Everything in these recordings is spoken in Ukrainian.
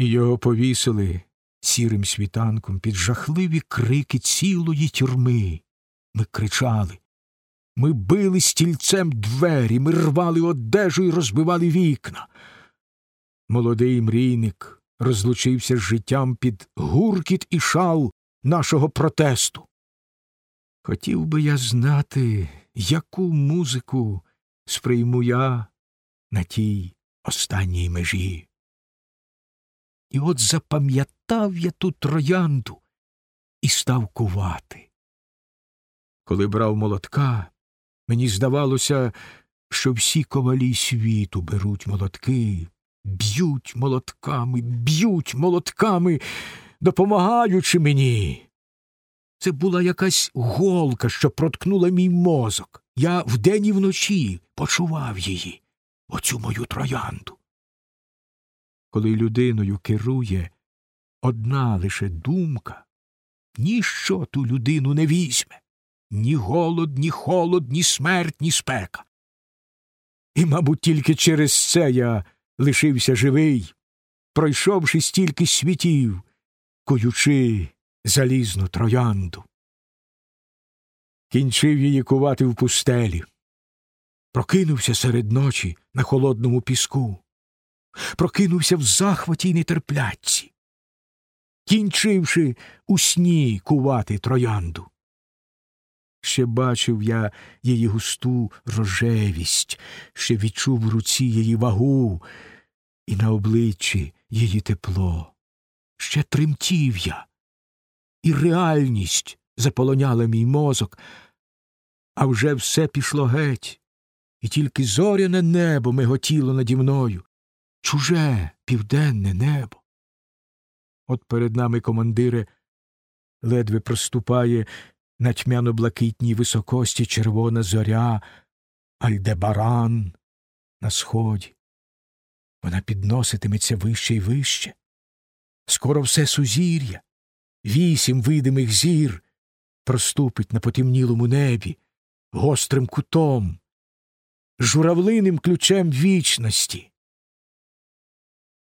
і його повісили сірим світанком під жахливі крики цілої тюрми. Ми кричали. Ми били стільцем двері, ми рвали одежу і розбивали вікна. Молодий мрійник розлучився з життям під гуркіт і шал нашого протесту. Хотів би я знати, яку музику сприйму я на тій останній межі. І от запам'ятав я ту троянду і став кувати. Коли брав молотка, мені здавалося, що всі ковалі світу беруть молотки, б'ють молотками, б'ють молотками, допомагаючи мені. Це була якась голка, що проткнула мій мозок. Я вдень і вночі почував її, оцю мою троянду. Коли людиною керує одна лише думка, ніщо ту людину не візьме ні голод, ні холод, ні смерть, ні спека. І, мабуть, тільки через це я лишився живий, пройшовши стільки світів, куючи залізну троянду. Кінчив її кувати в пустелі, прокинувся серед ночі на холодному піску, прокинувся в захваті й нетерплячці, кінчивши у сні кувати троянду. Ще бачив я її густу рожевість, ще відчув в руці її вагу і на обличчі її тепло. Ще тремтів я, і реальність заполоняла мій мозок, а вже все пішло геть, і тільки зоряне небо миготіло наді мною, чуже південне небо. От перед нами командире ледве проступає на тьмяно блакитній високості червона зоря, Альдебаран на сході. Вона підноситиметься вище і вище. Скоро все сузір'я, вісім видимих зір проступить на потемнілому небі, гострим кутом, журавлиним ключем вічності.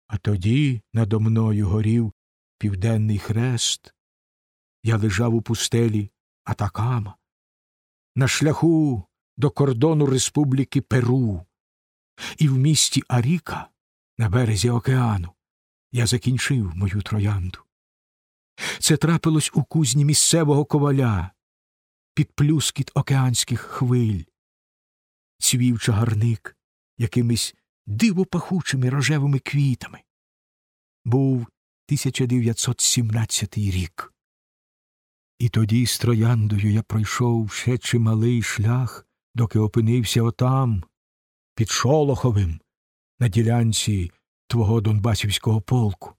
А тоді надо мною горів південний хрест. Я лежав у пустелі Атакама, на шляху до кордону Республіки Перу, і в місті Аріка на березі океану я закінчив мою троянду. Це трапилось у кузні місцевого коваля під плюскіт океанських хвиль, цвів чагарник якимись дивопахучими рожевими квітами. Був 1917 рік. І тоді з трояндою я пройшов ще чималий шлях, доки опинився отам, під Шолоховим, на ділянці твого Донбасівського полку.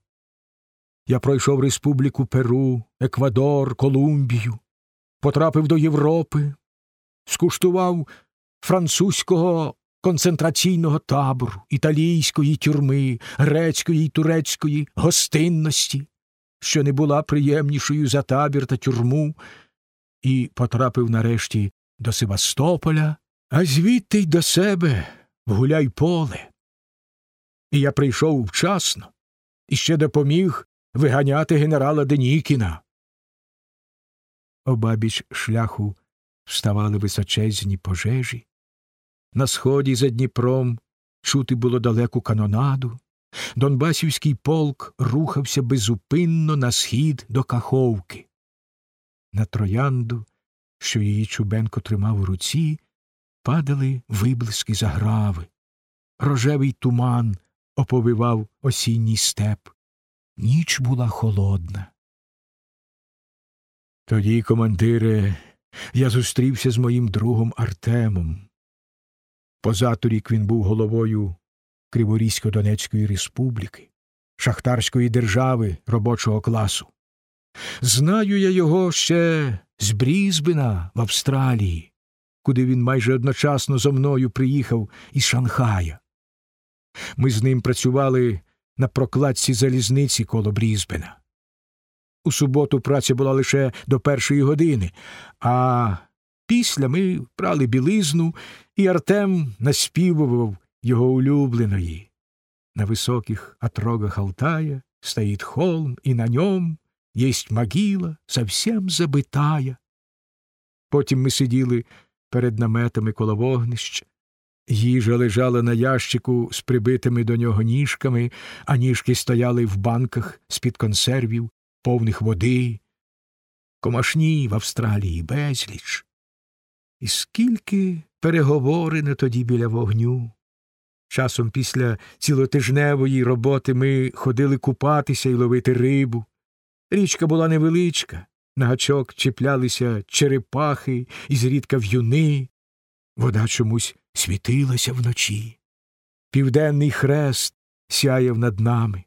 Я пройшов Республіку Перу, Еквадор, Колумбію, потрапив до Європи, скуштував французького концентраційного табору, італійської тюрми, грецької й турецької гостинності, що не була приємнішою за табір та тюрму, і потрапив нарешті до Севастополя, а звідти й до себе в гуляй поле. І я прийшов вчасно і ще допоміг виганяти генерала Денікіна. Обабіч шляху вставали височезні пожежі. На сході за Дніпром чути було далеку канонаду. Донбасівський полк рухався безупинно на схід до Каховки. На троянду, що її Чубенко тримав у руці, падали виблиски заграви. Рожевий туман оповивав осінній степ. Ніч була холодна. Тоді, командире, я зустрівся з моїм другом Артемом. Позаторік він був головою Криворізько-Донецької республіки, шахтарської держави робочого класу. Знаю я його ще з Брізбена в Австралії, куди він майже одночасно зо мною приїхав із Шанхая. Ми з ним працювали на прокладці залізниці коло Брізбена. У суботу праця була лише до першої години, а після ми прали білизну, і Артем наспівував його улюбленої. На високих атрогах Алтая стоит холм, и на нем есть могила, совсем забитая. Потім ми сиділи перед наметами коло вогнища. Їжа лежала на ящику з прибитими до нього ніжками, а ніжки стояли в банках з-під консервів, повних води. Комашні в Австралії безліч. І скільки переговорено тоді біля вогню. Часом після цілотижневої роботи ми ходили купатися і ловити рибу. Річка була невеличка, на гачок чіплялися черепахи і зрідка в'юни. Вода чомусь світилася вночі. Південний хрест сяяв над нами.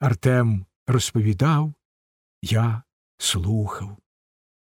Артем розповідав, я слухав.